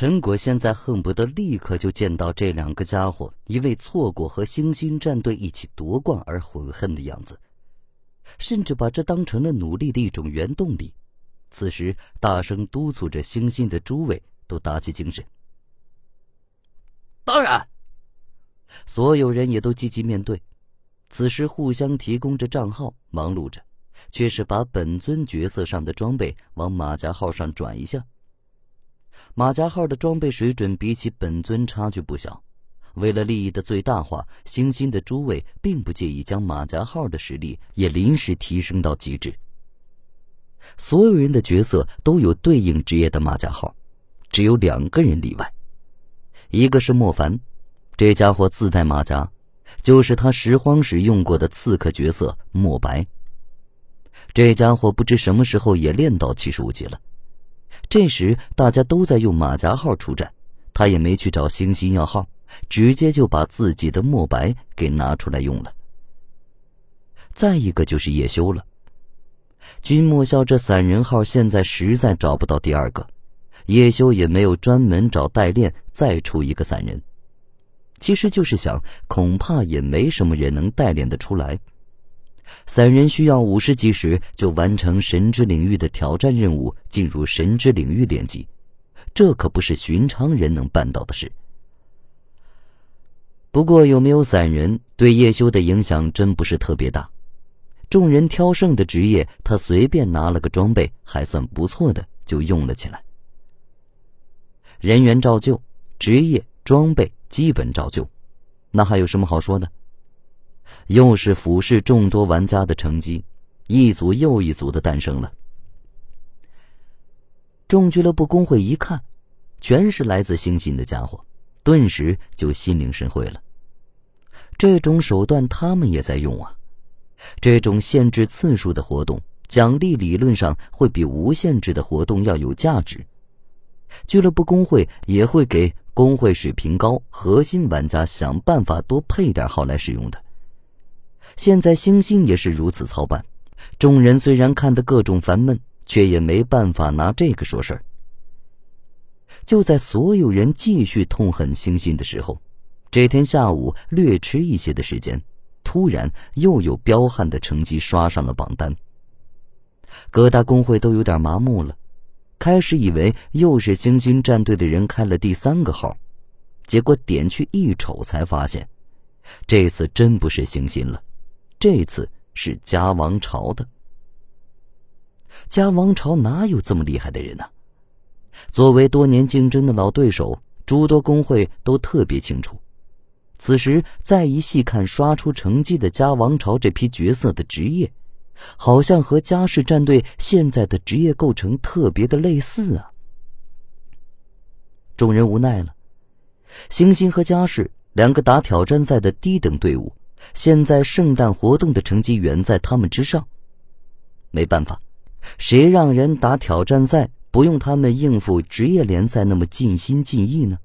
陈果现在恨不得立刻就见到这两个家伙因为错过和星星战队一起夺冠而悔恨的样子，甚至把这当成了努力的一种原动力。此时，大声督促着星星的诸位都打起精神。当然，所有人也都积极面对。此时，互相提供着账号，忙碌着，却是把本尊角色上的装备往马甲号上转一下。马甲号的装备水准比起本尊差距不小，为了利益的最大化，星星的诸位并不介意将马甲号的实力也临时提升到极致。所有人的角色都有对应职业的马甲号，只有两个人例外，一个是莫凡，这家伙自带马甲。就是他拾荒时用过的刺客角色莫白。这家伙不知什么时候也练到七十五级了。这时大家都在用马甲号出战，他也没去找星星要号，直接就把自己的墨白给拿出来用了。再一个就是叶修了。君莫笑这散人号现在实在找不到第二个，叶修也没有专门找代练再出一个散人。其实就是想，恐怕也没什么人能代练得出来。散人需要五十级时就完成神之领域的挑战任务，进入神之领域练级，这可不是寻常人能办到的事。不过有没有散人，对叶修的影响真不是特别大。众人挑剩的职业，他随便拿了个装备还算不错的就用了起来。人员照旧，职业装备。基本照旧，那还有什么好说的？又是俯视众多玩家的成绩，一组又一组的诞生了。众俱乐部工会一看，全是来自星星的家伙，顿时就心领神会了。这种手段他们也在用啊！这种限制次数的活动，奖励理论上会比无限制的活动要有价值。俱乐部工会也会给。工会水平高，核心玩家想办法多配点号来使用的。现在星星也是如此操办，众人虽然看得各种烦闷，却也没办法拿这个说事儿。就在所有人继续痛恨星星的时候，这天下午略迟一些的时间，突然又有彪悍的成绩刷上了榜单。各大工会都有点麻木了。开始以为又是星星战队的人开了第三个号，结果点去一瞅，才发现，这次真不是星星了，这次是嘉王朝的。嘉王朝哪有这么厉害的人呢？作为多年竞争的老对手，诸多工会都特别清楚。此时再一细看刷出成绩的嘉王朝这批角色的职业。好像和嘉世战队现在的职业构成特别的类似啊！众人无奈了，星星和嘉世两个打挑战赛的低等队伍，现在圣诞活动的成绩远在他们之上。没办法，谁让人打挑战赛不用他们应付职业联赛那么尽心尽意呢？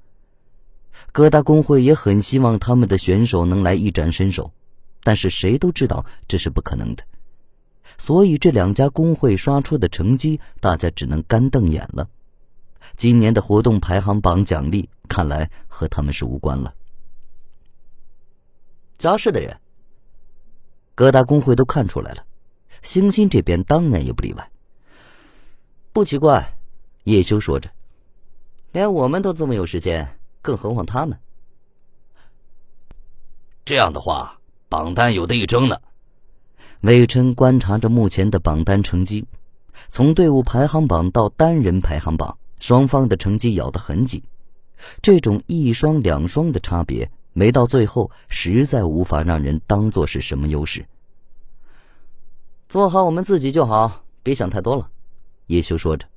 各大工会也很希望他们的选手能来一展身手，但是谁都知道这是不可能的。所以这两家工会刷出的成绩，大家只能干瞪眼了。今年的活动排行榜奖励，看来和他们是无关了。家世的人，各大工会都看出来了，星星这边当然也不例外。不奇怪，叶修说着，连我们都这么有时间，更何况他们。这样的话，榜单有的一争呢。魏琛观察着目前的榜单成绩，从队伍排行榜到单人排行榜，双方的成绩咬得很紧。这种一双两双的差别，没到最后，实在无法让人当做是什么优势。做好我们自己就好，别想太多了。”叶修说着。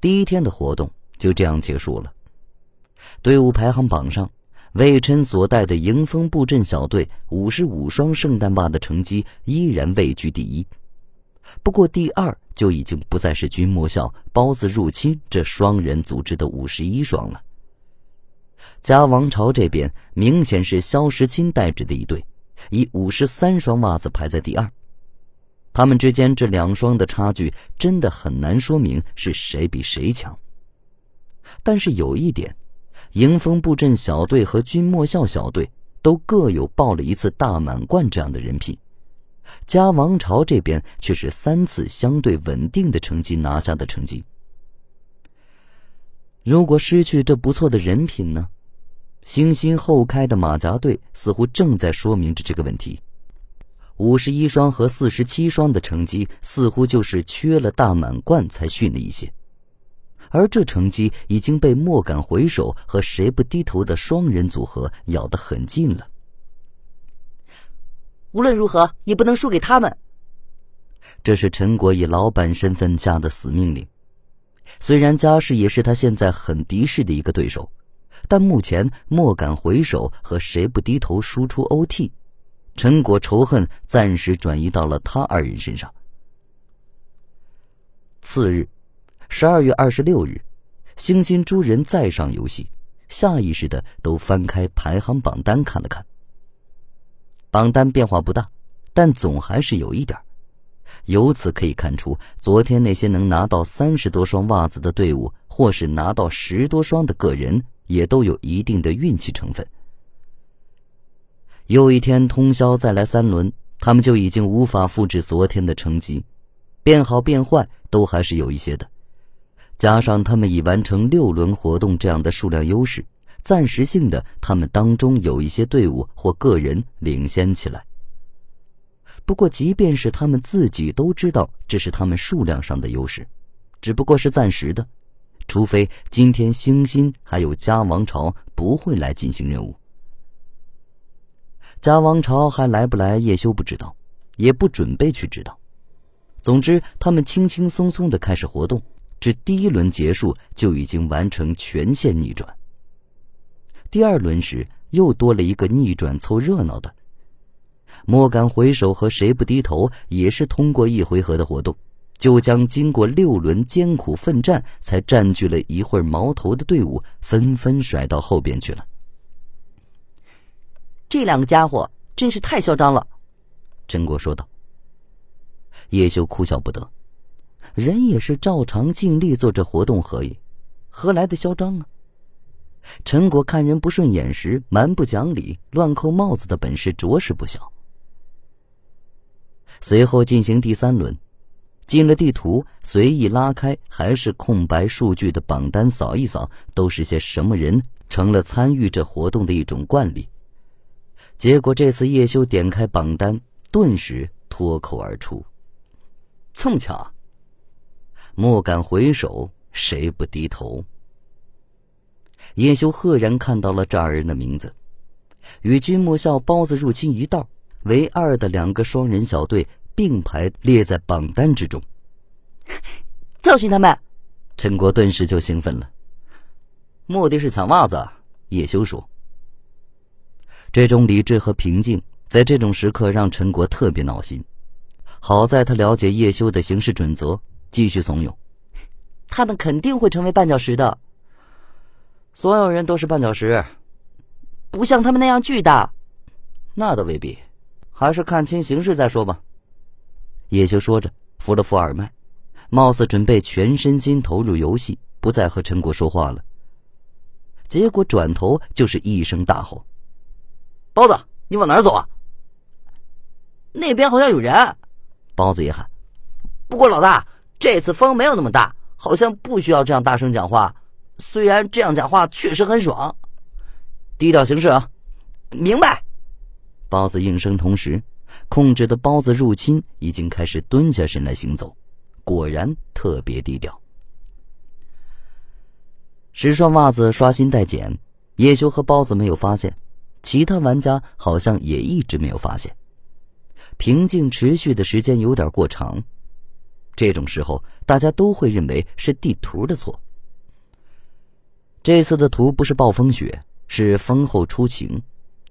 第一天的活动就这样结束了。队伍排行榜上。魏琛所带的迎风布阵小队五十五双圣诞袜的成绩依然位居第一，不过第二就已经不再是君莫笑、包子入侵这双人组织的五十一双了。嘉王朝这边明显是萧时钦带着的一队，以五十三双袜子排在第二。他们之间这两双的差距真的很难说明是谁比谁强。但是有一点，迎风布阵小队和君莫笑小队都各有报了一次大满贯这样的人品，嘉王朝这边却是三次相对稳定的成绩拿下的成绩。如果失去这不错的人品呢？星星后开的马甲队似乎正在说明着这个问题。五十一双和四十七双的成绩似乎就是缺了大满贯才逊了一些，而这成绩已经被莫敢回首和谁不低头的双人组合咬得很近了。无论如何也不能输给他们。这是陈果以老板身份下的死命令。虽然嘉世也是他现在很敌视的一个对手，但目前莫敢回首和谁不低头输出 OT，陈果仇恨暂时转移到了他二人身上。次日，十二月二十六日，星星诸人再上游戏，下意识的都翻开排行榜单看了看。榜单变化不大，但总还是有一点。由此可以看出，昨天那些能拿到三十多双袜子的队伍，或是拿到十多双的个人，也都有一定的运气成分。又一天通宵再来三轮，他们就已经无法复制昨天的成绩，变好变坏都还是有一些的。加上他们已完成六轮活动这样的数量优势，暂时性的他们当中有一些队伍或个人领先起来。不过，即便是他们自己都知道这是他们数量上的优势，只不过是暂时的，除非今天星星还有嘉王朝不会来进行任务。嘉王朝还来不来，叶修不知道，也不准备去知道。总之，他们轻轻松松的开始活动，这第一轮结束就已经完成全线逆转。第二轮时，又多了一个逆转凑热闹的。莫敢回首和谁不低头，也是通过一回合的活动，就将经过六轮艰苦奋战才占据了一会儿矛头的队伍纷纷甩到后边去了。这两个家伙真是太嚣张了，陈果说道。叶修哭笑不得，人也是照常尽力做着活动而已，何来的嚣张啊？陈果看人不顺眼时蛮不讲理、乱扣帽子的本事着实不小。随后进行第三轮，进了地图，随意拉开还是空白数据的榜单扫一扫，都是些什么人，成了参与这活动的一种惯例。结果这次叶修点开榜单，顿时脱口而出：“这么巧，莫敢回首，谁不低头？”叶修赫然看到了这二人的名字，与君莫笑、包子入侵一道。唯二的两个双人小队并排列在榜单之中，教训他们！陈国顿时就兴奋了，目的是抢袜子。叶修说：“这种理智和平静，在这种时刻让陈国特别闹心。好在他了解叶修的行事准则，继续怂恿：他们肯定会成为绊脚石的。所有人都是绊脚石，不像他们那样巨大，那倒未必。”还是看清形势再说吧。叶修说着，扶了扶耳麦，貌似准备全身心投入游戏，不再和陈果说话了。结果转头就是一声大吼：“包子，你往哪儿走啊？”那边好像有人。包子也喊：“不过老大，这次风没有那么大，好像不需要这样大声讲话。虽然这样讲话确实很爽。低调行事啊。”明白。包子应声，同时控制的包子入侵已经开始蹲下身来行走，果然特别低调。十双袜子刷新待减，叶修和包子没有发现，其他玩家好像也一直没有发现。平静持续的时间有点过长，这种时候大家都会认为是地图的错。这次的图不是暴风雪，是风后初晴，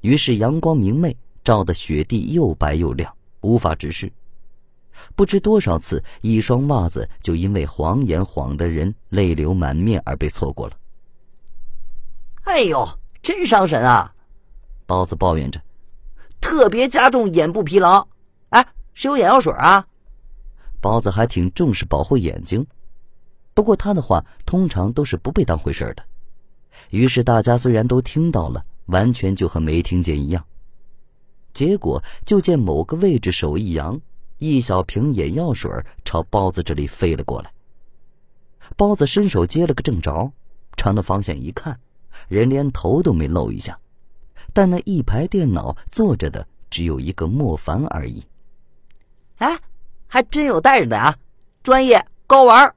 于是阳光明媚。照的雪地又白又亮，无法直视。不知多少次，一双袜子就因为晃眼晃的人泪流满面而被错过了。哎呦，真伤神啊！包子抱怨着，特别加重眼部疲劳。哎，谁有眼药水啊？包子还挺重视保护眼睛，不过他的话通常都是不被当回事的。于是大家虽然都听到了，完全就和没听见一样。结果就见某个位置手一扬，一小瓶眼药水朝包子这里飞了过来。包子伸手接了个正着，朝那方向一看，人连头都没露一下。但那一排电脑坐着的只有一个莫凡而已。哎，还真有带着的啊，专业高玩。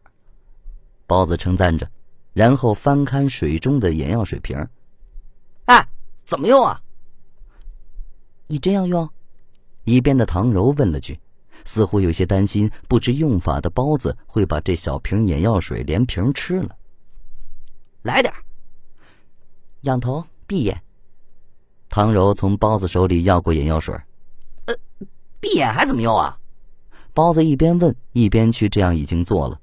包子称赞着，然后翻看水中的眼药水瓶。哎，怎么用啊？你这样用？一边的唐柔问了句，似乎有些担心不知用法的包子会把这小瓶眼药水连瓶吃了。来点仰头闭眼。唐柔从包子手里要过眼药水。呃，闭眼还怎么用啊？包子一边问一边去这样已经做了。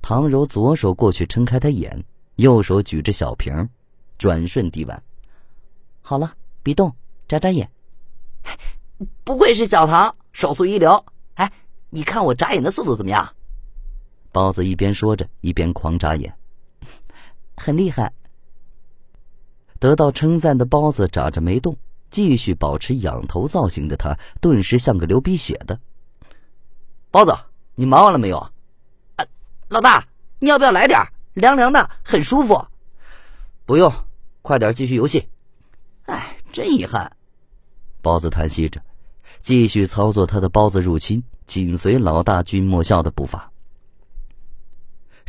唐柔左手过去撑开他眼，右手举着小瓶，转瞬滴完。好了，别动。眨眨眼，不愧是小唐，手速一流。哎，你看我眨眼的速度怎么样？包子一边说着，一边狂眨眼，很厉害。得到称赞的包子眨着没动，继续保持仰头造型的他，顿时像个流鼻血的。包子，你忙完了没有？啊，老大，你要不要来点凉凉的，很舒服。不用，快点继续游戏。哎，真遗憾。包子叹息着，继续操作他的包子入侵，紧随老大君莫笑的步伐。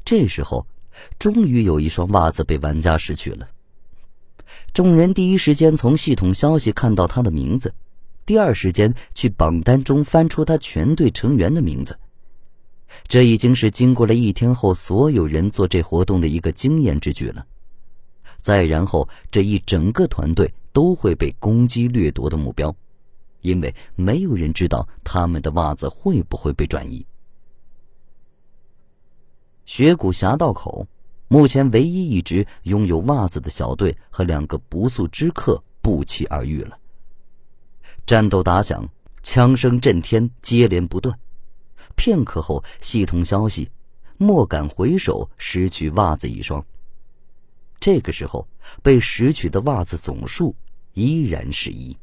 这时候，终于有一双袜子被玩家拾取了。众人第一时间从系统消息看到他的名字，第二时间去榜单中翻出他全队成员的名字。这已经是经过了一天后所有人做这活动的一个经验之举了。再然后，这一整个团队。都会被攻击掠夺的目标，因为没有人知道他们的袜子会不会被转移。雪谷峡道口，目前唯一一支拥有袜子的小队和两个不速之客不期而遇了。战斗打响，枪声震天，接连不断。片刻后，系统消息：莫敢回首，拾取袜子一双。这个时候，被拾取的袜子总数依然是一。